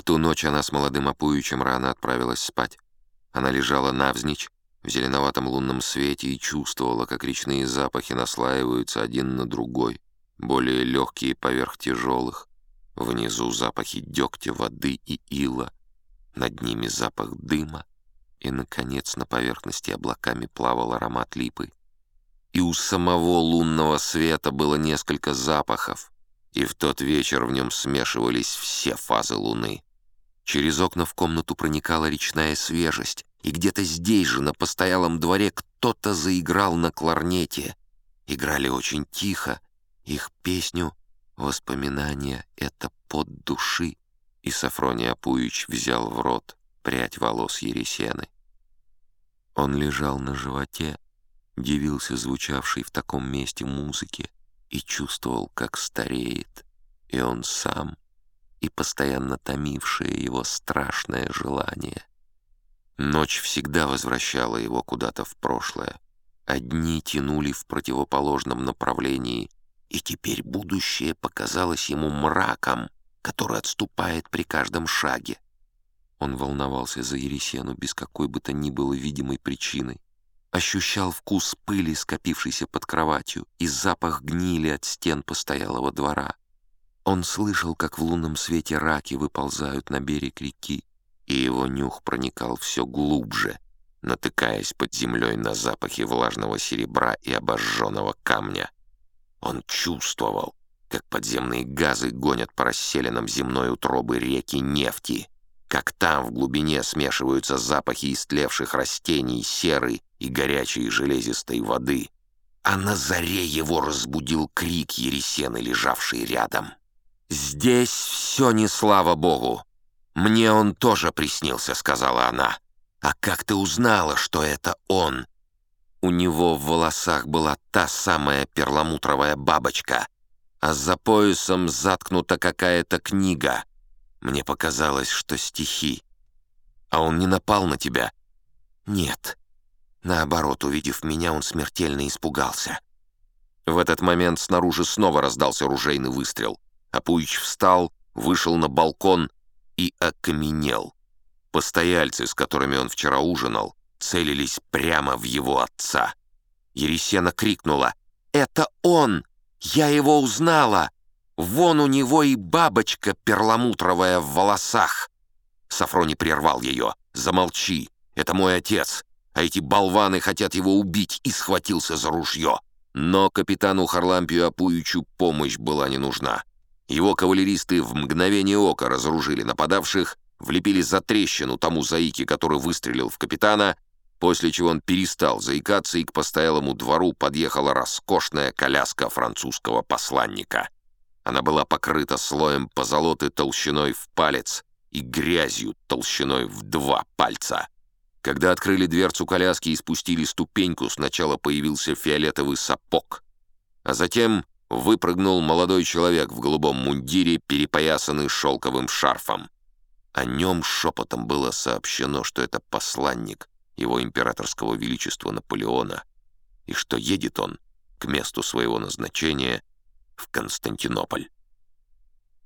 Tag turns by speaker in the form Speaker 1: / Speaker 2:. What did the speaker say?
Speaker 1: В ту ночь она с молодым Апуичем рано отправилась спать. Она лежала навзничь, в зеленоватом лунном свете и чувствовала, как речные запахи наслаиваются один на другой, более легкие поверх тяжелых. Внизу запахи дегтя, воды и ила, над ними запах дыма, и, наконец, на поверхности облаками плавал аромат липы. И у самого лунного света было несколько запахов, и в тот вечер в нем смешивались все фазы луны. Через окна в комнату проникала речная свежесть, и где-то здесь же, на постоялом дворе, кто-то заиграл на кларнете. Играли очень тихо, их песню «Воспоминания — это под души», и Сафроний Апуич взял в рот прядь волос Ересены. Он лежал на животе, дивился звучавшей в таком месте музыке и чувствовал, как стареет и он сам, и постоянно томившее его страшное желание. Ночь всегда возвращала его куда-то в прошлое. Одни тянули в противоположном направлении, и теперь будущее показалось ему мраком, который отступает при каждом шаге. Он волновался за Ересену без какой бы то ни было видимой причины. Ощущал вкус пыли, скопившейся под кроватью, и запах гнили от стен постоялого двора. Он слышал, как в лунном свете раки выползают на берег реки, и его нюх проникал все глубже, натыкаясь под землей на запахи влажного серебра и обожженного камня. Он чувствовал, как подземные газы гонят по расселенным земной утробы реки нефти, как там в глубине смешиваются запахи истлевших растений, серы и горячей железистой воды. А на заре его разбудил крик Ересены, лежавший рядом. «Здесь все не слава богу. Мне он тоже приснился», — сказала она. «А как ты узнала, что это он?» У него в волосах была та самая перламутровая бабочка, а за поясом заткнута какая-то книга — мне показалось, что стихи. А он не напал на тебя? Нет. Наоборот, увидев меня, он смертельно испугался. В этот момент снаружи снова раздался ружейный выстрел. Апуич встал, вышел на балкон и окаменел. Постояльцы, с которыми он вчера ужинал, целились прямо в его отца. Ересена крикнула «Это он! Я его узнала!» Вон у него и бабочка перламутровая в волосах. Сафрони прервал ее. «Замолчи, это мой отец, а эти болваны хотят его убить» и схватился за ружье. Но капитану Харлампию Апуичу помощь была не нужна. Его кавалеристы в мгновение ока разоружили нападавших, влепили за трещину тому заике, который выстрелил в капитана, после чего он перестал заикаться, и к постоялому двору подъехала роскошная коляска французского посланника — она была покрыта слоем позолоты толщиной в палец и грязью толщиной в два пальца. Когда открыли дверцу коляски и спустили ступеньку, сначала появился фиолетовый сапог, а затем выпрыгнул молодой человек в голубом мундире, перепоясанный шелковым шарфом. О нем шепотом было сообщено, что это посланник его императорского величества Наполеона, и что едет он к месту своего назначения в Константинополь.